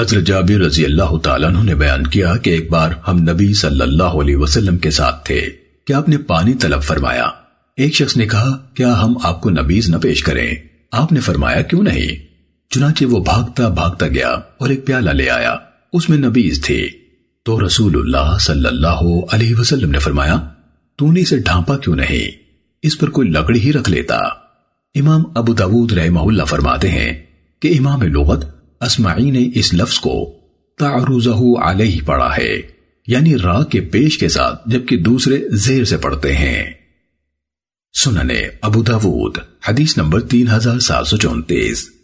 حضرت جابر رضی اللہ تعالیٰ عنہ نے بیان کیا کہ ایک بار ہم نبی صلی اللہ علیہ وسلم کے ساتھ تھے۔ کہ آپ نے پانی طلب فرمایا؟ ایک شخص نے کہا، کیا ہم آپ کو نبیز نہ پیش کریں؟ آپ نے فرمایا، کیوں نہیں؟ چنانچہ وہ بھاگتا بھاگتا گیا اور ایک پیالہ لے آیا۔ اس میں نبیز تھی تو رسول اللہ صلی اللہ علیہ وسلم نے فرمایا، تو نے اسے ڈھانپا کیوں نہیں؟ اس پر کوئی لکڑی ہی رکھ لیتا۔ امام ابو داود رحمہ اللہ فرماتے ہیں کہ امام لغت اسمعی نے اس لفظ کو تعرضہ علیہ پڑھا ہے یعنی را کے پیش کے ساتھ، جبکہ دوسرے زیر سے پڑھتے ہیں۔ سننے ابو داود، حدیث نمبر تین ہزار سات سو چونتیس۔